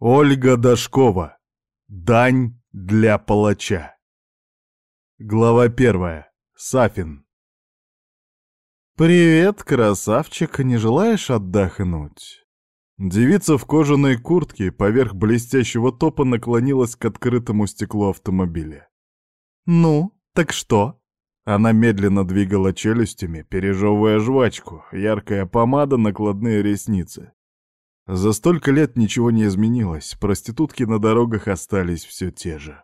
Ольга Дашкова. Дань для палача. Глава первая. Сафин. «Привет, красавчик, не желаешь отдохнуть?» Девица в кожаной куртке поверх блестящего топа наклонилась к открытому стеклу автомобиля. «Ну, так что?» Она медленно двигала челюстями, пережевывая жвачку, яркая помада, накладные ресницы. За столько лет ничего не изменилось, проститутки на дорогах остались все те же.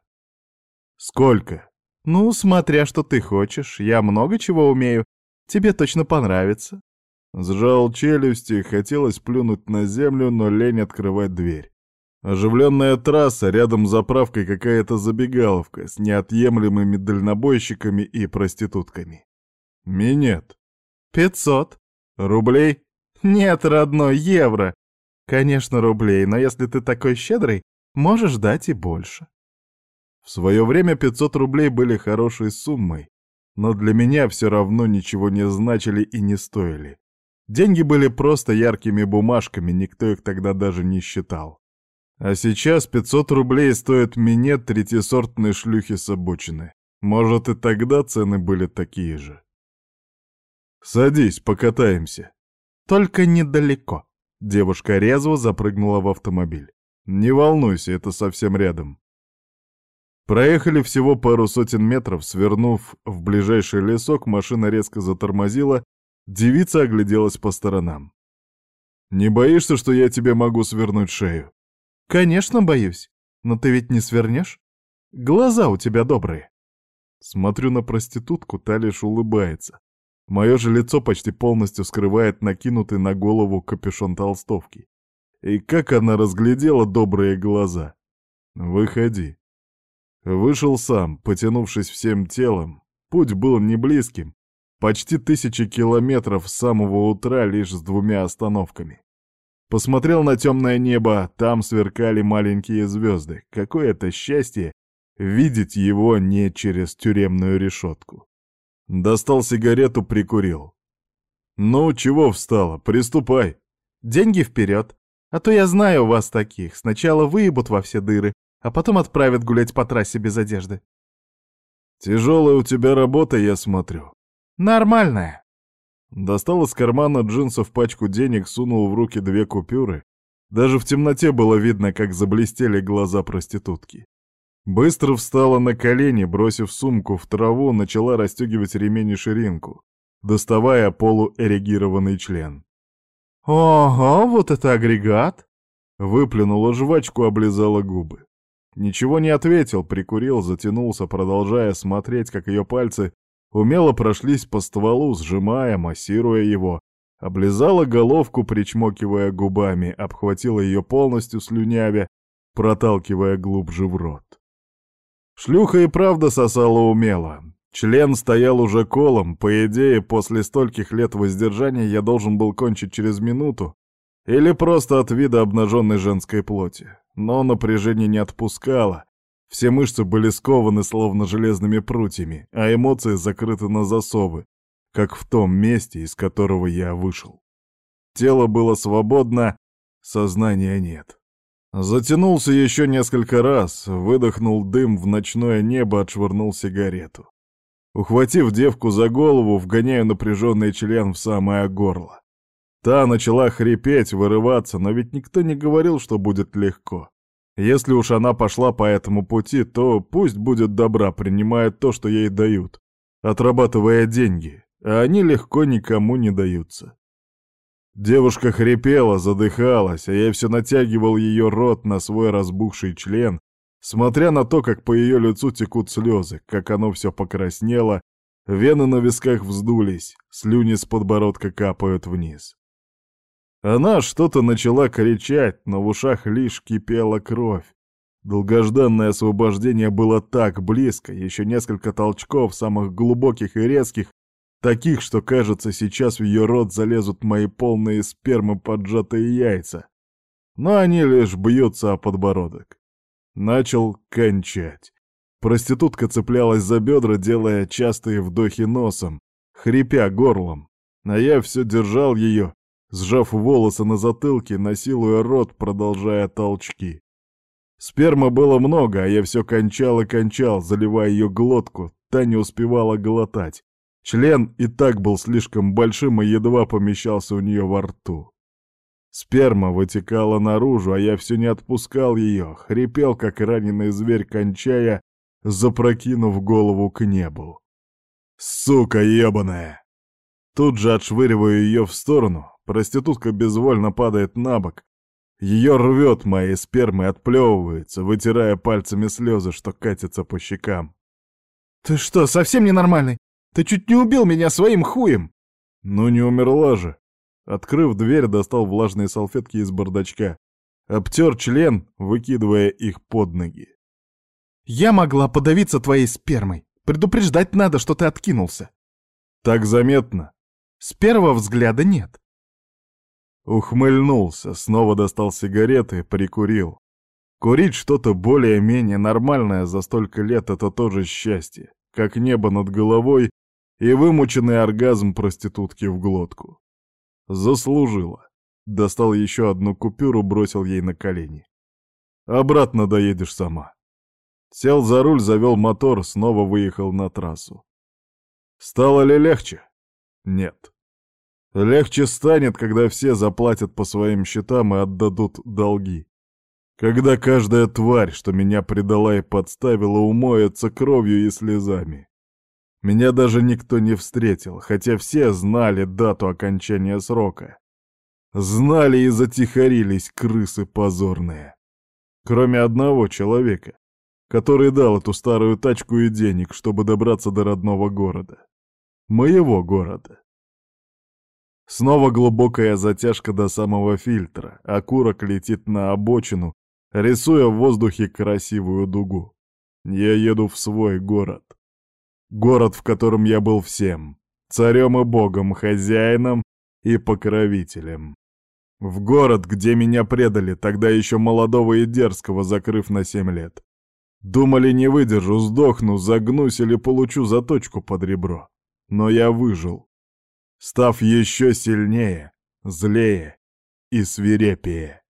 «Сколько?» «Ну, смотря что ты хочешь, я много чего умею, тебе точно понравится». Сжал челюсти, хотелось плюнуть на землю, но лень открывать дверь. Оживленная трасса, рядом с заправкой какая-то забегаловка с неотъемлемыми дальнобойщиками и проститутками. Минет. «Пятьсот». «Рублей?» «Нет, родной, евро. Конечно, рублей, но если ты такой щедрый, можешь дать и больше. В свое время 500 рублей были хорошей суммой, но для меня все равно ничего не значили и не стоили. Деньги были просто яркими бумажками, никто их тогда даже не считал. А сейчас 500 рублей стоят мне третьесортной шлюхи с обочины. Может, и тогда цены были такие же. «Садись, покатаемся». «Только недалеко», Девушка резво запрыгнула в автомобиль. «Не волнуйся, это совсем рядом». Проехали всего пару сотен метров, свернув в ближайший лесок, машина резко затормозила, девица огляделась по сторонам. «Не боишься, что я тебе могу свернуть шею?» «Конечно боюсь, но ты ведь не свернешь? Глаза у тебя добрые». Смотрю на проститутку, та лишь улыбается. Мое же лицо почти полностью скрывает накинутый на голову капюшон толстовки. И как она разглядела добрые глаза. «Выходи». Вышел сам, потянувшись всем телом. Путь был не близким. Почти тысячи километров с самого утра лишь с двумя остановками. Посмотрел на темное небо, там сверкали маленькие звезды. Какое это счастье видеть его не через тюремную решетку. Достал сигарету, прикурил. «Ну, чего встала? Приступай!» «Деньги вперед! А то я знаю вас таких. Сначала выебут во все дыры, а потом отправят гулять по трассе без одежды». «Тяжелая у тебя работа, я смотрю». «Нормальная». Достал из кармана джинсов пачку денег, сунул в руки две купюры. Даже в темноте было видно, как заблестели глаза проститутки. Быстро встала на колени, бросив сумку в траву, начала расстегивать ремень и ширинку, доставая полуэрегированный член. «Ого, вот это агрегат!» Выплюнула жвачку, облизала губы. Ничего не ответил, прикурил, затянулся, продолжая смотреть, как ее пальцы умело прошлись по стволу, сжимая, массируя его. Облизала головку, причмокивая губами, обхватила ее полностью слюнявя, проталкивая глубже в рот. Шлюха и правда сосала умело. Член стоял уже колом, по идее, после стольких лет воздержания я должен был кончить через минуту, или просто от вида обнаженной женской плоти. Но напряжение не отпускало. Все мышцы были скованы словно железными прутьями, а эмоции закрыты на засовы, как в том месте, из которого я вышел. Тело было свободно, сознания нет. Затянулся еще несколько раз, выдохнул дым в ночное небо, отшвырнул сигарету. Ухватив девку за голову, вгоняю напряженный член в самое горло. Та начала хрипеть, вырываться, но ведь никто не говорил, что будет легко. Если уж она пошла по этому пути, то пусть будет добра, принимая то, что ей дают, отрабатывая деньги, а они легко никому не даются. Девушка хрипела, задыхалась, а я все натягивал ее рот на свой разбухший член, смотря на то, как по ее лицу текут слезы, как оно все покраснело, вены на висках вздулись, слюни с подбородка капают вниз. Она что-то начала кричать, но в ушах лишь кипела кровь. Долгожданное освобождение было так близко, еще несколько толчков, самых глубоких и резких, Таких, что, кажется, сейчас в ее рот залезут мои полные спермы поджатые яйца. Но они лишь бьются о подбородок. Начал кончать. Проститутка цеплялась за бедра, делая частые вдохи носом, хрипя горлом. А я все держал ее, сжав волосы на затылке, насилуя рот, продолжая толчки. Спермы было много, а я все кончал и кончал, заливая ее глотку, та не успевала глотать. Член и так был слишком большим и едва помещался у нее во рту. Сперма вытекала наружу, а я все не отпускал ее, хрипел, как раненый зверь, кончая, запрокинув голову к небу. «Сука ебаная!» Тут же отшвыриваю ее в сторону, проститутка безвольно падает на бок. Ее рвет моей спермой, отплевывается, вытирая пальцами слезы, что катятся по щекам. «Ты что, совсем ненормальный? Ты чуть не убил меня своим хуем!» «Ну не умерла же!» Открыв дверь, достал влажные салфетки из бардачка. Обтер член, выкидывая их под ноги. «Я могла подавиться твоей спермой. Предупреждать надо, что ты откинулся». «Так заметно?» «С первого взгляда нет». Ухмыльнулся, снова достал сигареты, прикурил. Курить что-то более-менее нормальное за столько лет — это тоже счастье, как небо над головой и вымученный оргазм проститутки в глотку. Заслужила. Достал еще одну купюру, бросил ей на колени. Обратно доедешь сама. Сел за руль, завел мотор, снова выехал на трассу. Стало ли легче? Нет. Легче станет, когда все заплатят по своим счетам и отдадут долги. Когда каждая тварь, что меня предала и подставила, умоется кровью и слезами. Меня даже никто не встретил, хотя все знали дату окончания срока. Знали и затихарились крысы позорные. Кроме одного человека, который дал эту старую тачку и денег, чтобы добраться до родного города. Моего города. Снова глубокая затяжка до самого фильтра, окурок летит на обочину, рисуя в воздухе красивую дугу. Я еду в свой город. Город, в котором я был всем. Царем и богом, хозяином и покровителем. В город, где меня предали, тогда еще молодого и дерзкого, закрыв на семь лет. Думали, не выдержу, сдохну, загнусь или получу заточку под ребро. Но я выжил став еще сильнее, злее и свирепее.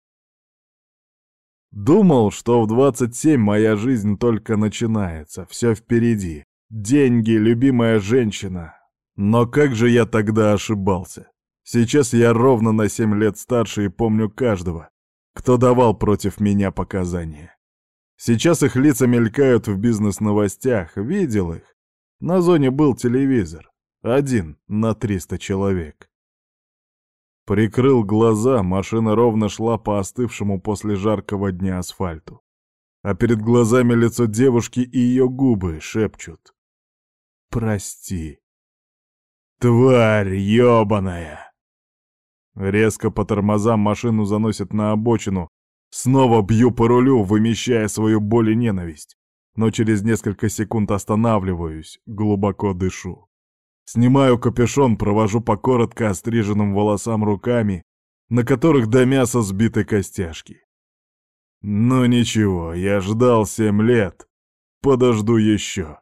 Думал, что в 27 моя жизнь только начинается, все впереди. Деньги, любимая женщина. Но как же я тогда ошибался? Сейчас я ровно на 7 лет старше и помню каждого, кто давал против меня показания. Сейчас их лица мелькают в бизнес-новостях, видел их. На зоне был телевизор. Один на триста человек. Прикрыл глаза, машина ровно шла по остывшему после жаркого дня асфальту. А перед глазами лицо девушки и ее губы шепчут. «Прости». «Тварь ёбаная!» Резко по тормозам машину заносит на обочину. Снова бью по рулю, вымещая свою боль и ненависть. Но через несколько секунд останавливаюсь, глубоко дышу. Снимаю капюшон, провожу по коротко остриженным волосам руками, на которых до мяса сбиты костяшки. Но ничего, я ждал семь лет. Подожду еще.